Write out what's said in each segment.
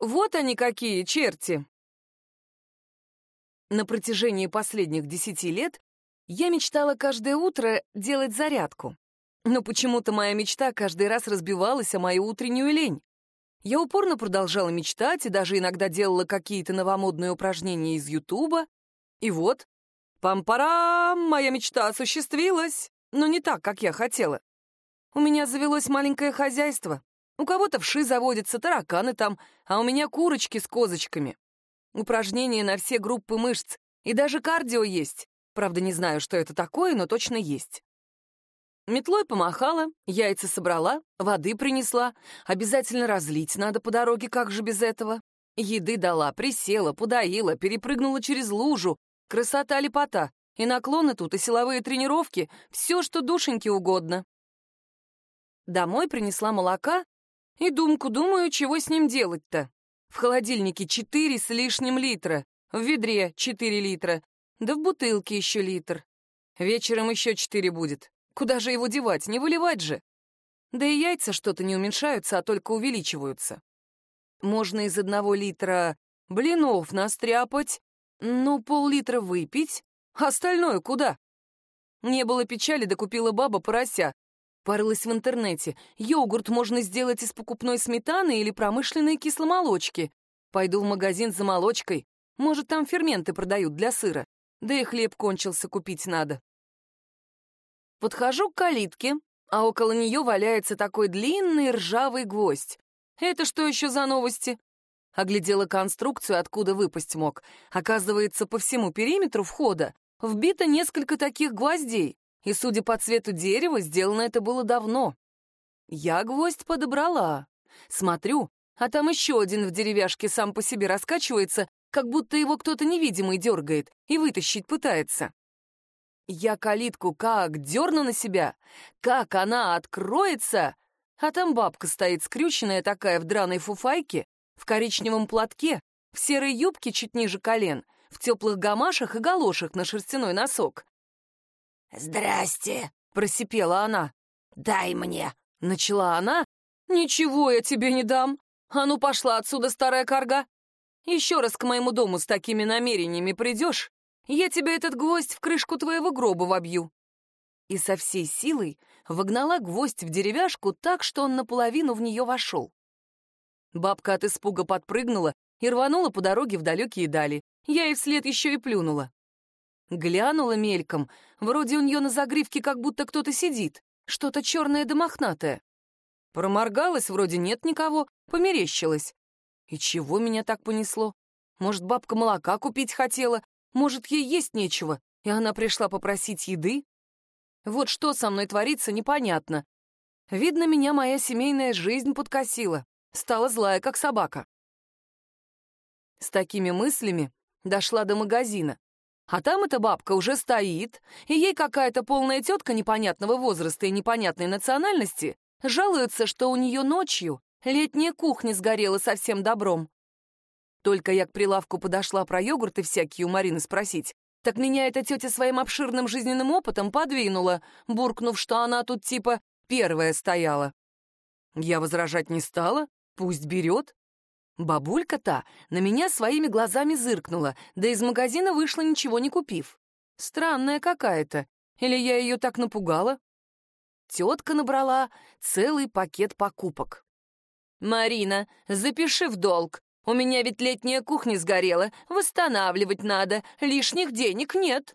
Вот они какие, черти!» На протяжении последних десяти лет я мечтала каждое утро делать зарядку. Но почему-то моя мечта каждый раз разбивалась о мою утреннюю лень. Я упорно продолжала мечтать и даже иногда делала какие-то новомодные упражнения из Ютуба. И вот, пам-парам, моя мечта осуществилась, но не так, как я хотела. У меня завелось маленькое хозяйство. У кого-то вши заводятся, тараканы там, а у меня курочки с козочками. Упражнения на все группы мышц, и даже кардио есть. Правда, не знаю, что это такое, но точно есть. Метлой помахала, яйца собрала, воды принесла. Обязательно разлить надо по дороге, как же без этого. Еды дала, присела, подоила, перепрыгнула через лужу. Красота лепота. И наклоны тут, и силовые тренировки. Все, что душеньке угодно. Домой принесла молока и думку, думаю, чего с ним делать-то. В холодильнике четыре с лишним литра, в ведре четыре литра, да в бутылке еще литр. Вечером еще четыре будет. Куда же его девать? Не выливать же. Да и яйца что-то не уменьшаются, а только увеличиваются. Можно из одного литра блинов настряпать, ну, пол-литра выпить, остальное куда? Не было печали, да купила баба порося. Парилась в интернете. Йогурт можно сделать из покупной сметаны или промышленной кисломолочки. Пойду в магазин за молочкой. Может, там ферменты продают для сыра. Да и хлеб кончился, купить надо. Подхожу к калитке, а около нее валяется такой длинный ржавый гвоздь. Это что еще за новости? Оглядела конструкцию, откуда выпасть мог. Оказывается, по всему периметру входа вбито несколько таких гвоздей, и, судя по цвету дерева, сделано это было давно. Я гвоздь подобрала. Смотрю, а там еще один в деревяшке сам по себе раскачивается как будто его кто-то невидимый дергает и вытащить пытается. Я калитку как дерну на себя, как она откроется, а там бабка стоит скрюченная такая в драной фуфайке, в коричневом платке, в серой юбке чуть ниже колен, в теплых гамашах и галошах на шерстяной носок. «Здрасте!» — просипела она. «Дай мне!» — начала она. «Ничего я тебе не дам! А ну пошла отсюда, старая карга!» Еще раз к моему дому с такими намерениями придешь, я тебе этот гвоздь в крышку твоего гроба вобью». И со всей силой вогнала гвоздь в деревяшку так, что он наполовину в нее вошел. Бабка от испуга подпрыгнула и рванула по дороге в далекие дали. Я ей вслед еще и плюнула. Глянула мельком, вроде у нее на загривке как будто кто-то сидит, что-то черное да мохнатое. Проморгалась, вроде нет никого, померещилась. И чего меня так понесло? Может, бабка молока купить хотела? Может, ей есть нечего, и она пришла попросить еды? Вот что со мной творится, непонятно. Видно, меня моя семейная жизнь подкосила. Стала злая, как собака. С такими мыслями дошла до магазина. А там эта бабка уже стоит, и ей какая-то полная тетка непонятного возраста и непонятной национальности жалуется, что у нее ночью Летняя кухня сгорела совсем добром. Только я к прилавку подошла про йогурты всякие у Марины спросить, так меня эта тетя своим обширным жизненным опытом подвинула, буркнув, что она тут типа первая стояла. Я возражать не стала, пусть берет. Бабулька-то на меня своими глазами зыркнула, да из магазина вышла, ничего не купив. Странная какая-то. Или я ее так напугала? Тетка набрала целый пакет покупок. «Марина, запиши в долг. У меня ведь летняя кухня сгорела. Восстанавливать надо. Лишних денег нет».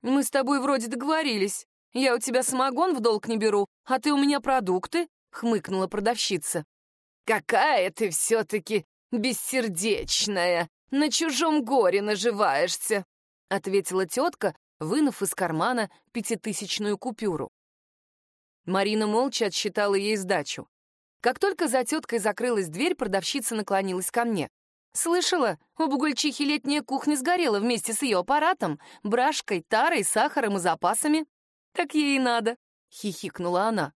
«Мы с тобой вроде договорились. Я у тебя самогон в долг не беру, а ты у меня продукты», — хмыкнула продавщица. «Какая ты все-таки бессердечная! На чужом горе наживаешься!» — ответила тетка, вынув из кармана пятитысячную купюру. Марина молча отсчитала ей сдачу. Как только за теткой закрылась дверь, продавщица наклонилась ко мне. «Слышала, у бугульчихи летняя кухня сгорела вместе с ее аппаратом, брашкой, тарой, сахаром и запасами. Так ей и надо», — хихикнула она.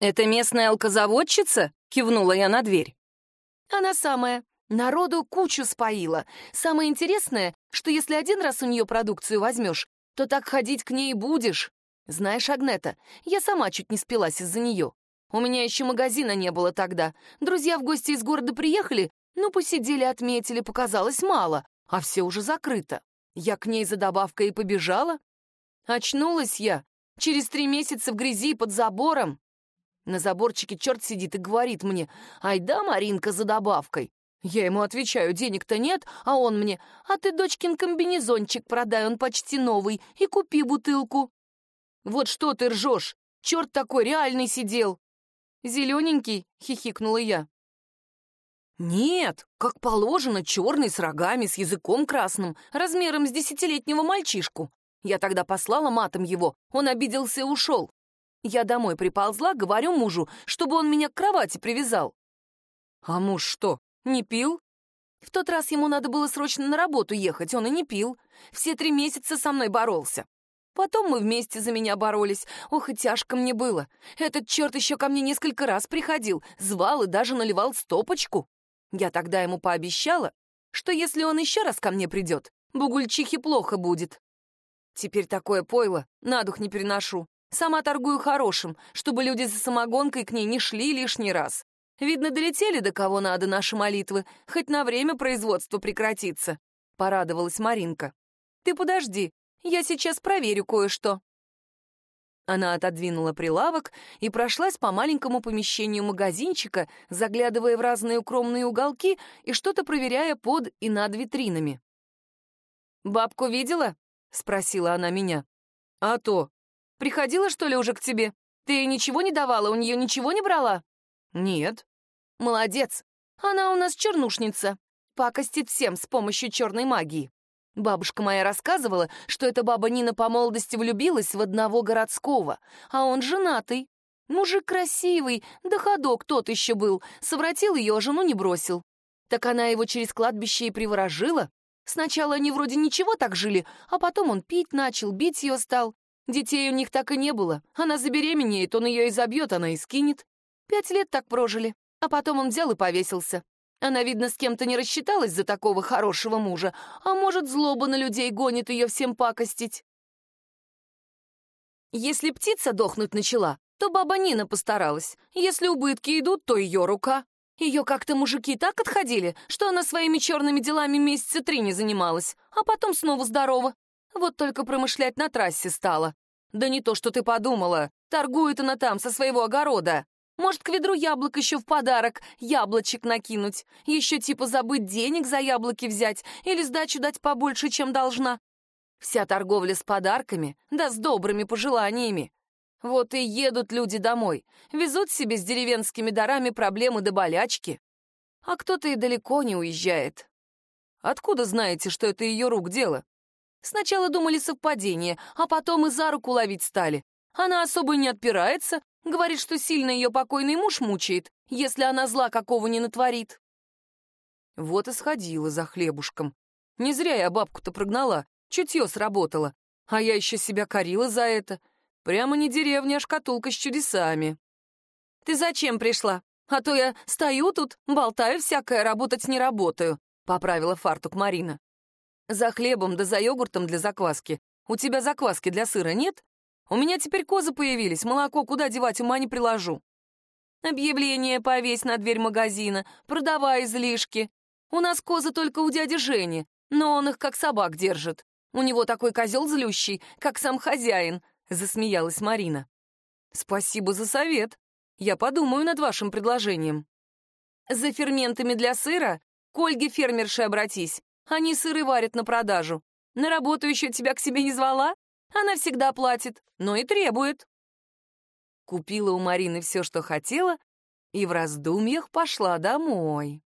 «Это местная алкозаводчица?» — кивнула я на дверь. «Она самая. Народу кучу споила. Самое интересное, что если один раз у нее продукцию возьмешь, то так ходить к ней будешь. Знаешь, Агнета, я сама чуть не спилась из-за нее. У меня еще магазина не было тогда. Друзья в гости из города приехали, ну, посидели, отметили, показалось мало, а все уже закрыто. Я к ней за добавкой и побежала. Очнулась я через три месяца в грязи под забором. На заборчике черт сидит и говорит мне, «Ай да, Маринка, за добавкой». Я ему отвечаю, денег-то нет, а он мне, «А ты, дочкин, комбинезончик продай, он почти новый, и купи бутылку». «Вот что ты ржешь? Черт такой реальный сидел!» «Зелененький?» — хихикнула я. «Нет, как положено, черный, с рогами, с языком красным, размером с десятилетнего мальчишку. Я тогда послала матом его, он обиделся и ушел. Я домой приползла, говорю мужу, чтобы он меня к кровати привязал. А муж что, не пил? В тот раз ему надо было срочно на работу ехать, он и не пил. Все три месяца со мной боролся. Потом мы вместе за меня боролись. Ох, и тяжко мне было. Этот черт еще ко мне несколько раз приходил, звал и даже наливал стопочку. Я тогда ему пообещала, что если он еще раз ко мне придет, бугульчихе плохо будет. Теперь такое пойло на дух не переношу. Сама торгую хорошим, чтобы люди за самогонкой к ней не шли лишний раз. Видно, долетели до кого надо наши молитвы, хоть на время производство прекратится. Порадовалась Маринка. Ты подожди, я сейчас проверю кое-что. Она отодвинула прилавок и прошлась по маленькому помещению магазинчика, заглядывая в разные укромные уголки и что-то проверяя под и над витринами. «Бабку видела?» — спросила она меня. «А то. Приходила, что ли, уже к тебе? Ты ей ничего не давала, у нее ничего не брала?» «Нет». «Молодец. Она у нас чернушница. Пакостит всем с помощью черной магии. Бабушка моя рассказывала, что эта баба Нина по молодости влюбилась в одного городского, а он женатый. Мужик красивый, да ходок тот еще был, совратил ее, а жену не бросил. Так она его через кладбище и приворожила. Сначала они вроде ничего так жили, а потом он пить начал, бить ее стал. Детей у них так и не было. Она забеременеет, он ее и забьет, она и скинет. Пять лет так прожили. А потом он взял и повесился. Она, видно, с кем-то не рассчиталась за такого хорошего мужа, а может, злоба на людей гонит ее всем пакостить. Если птица дохнуть начала, то баба Нина постаралась. Если убытки идут, то ее рука. Ее как-то мужики так отходили, что она своими черными делами месяца три не занималась, а потом снова здорова. Вот только промышлять на трассе стала. Да не то, что ты подумала. Торгует она там со своего огорода. Может, к ведру яблок еще в подарок, яблочек накинуть. Еще типа забыть денег за яблоки взять или сдачу дать побольше, чем должна. Вся торговля с подарками, да с добрыми пожеланиями. Вот и едут люди домой, везут себе с деревенскими дарами проблемы да болячки. А кто-то и далеко не уезжает. Откуда знаете, что это ее рук дело? Сначала думали совпадение, а потом и за руку ловить стали. Она особо не отпирается, говорит, что сильно ее покойный муж мучает, если она зла какого не натворит. Вот и сходила за хлебушком. Не зря я бабку-то прогнала, чутье сработало. А я еще себя корила за это. Прямо не деревня, а шкатулка с чудесами. «Ты зачем пришла? А то я стою тут, болтаю всякое, работать не работаю», — поправила фартук Марина. За хлебом да за йогуртом для закваски. У тебя закваски для сыра нет? У меня теперь козы появились, молоко куда девать ума не приложу. Объявление повесь на дверь магазина, продавай излишки. У нас козы только у дяди Жени, но он их как собак держит. У него такой козел злющий, как сам хозяин, засмеялась Марина. Спасибо за совет. Я подумаю над вашим предложением. За ферментами для сыра к Ольге фермерше обратись. Они сыры варят на продажу. На работу еще тебя к себе не звала? Она всегда платит, но и требует. Купила у Марины все, что хотела, и в раздумьях пошла домой.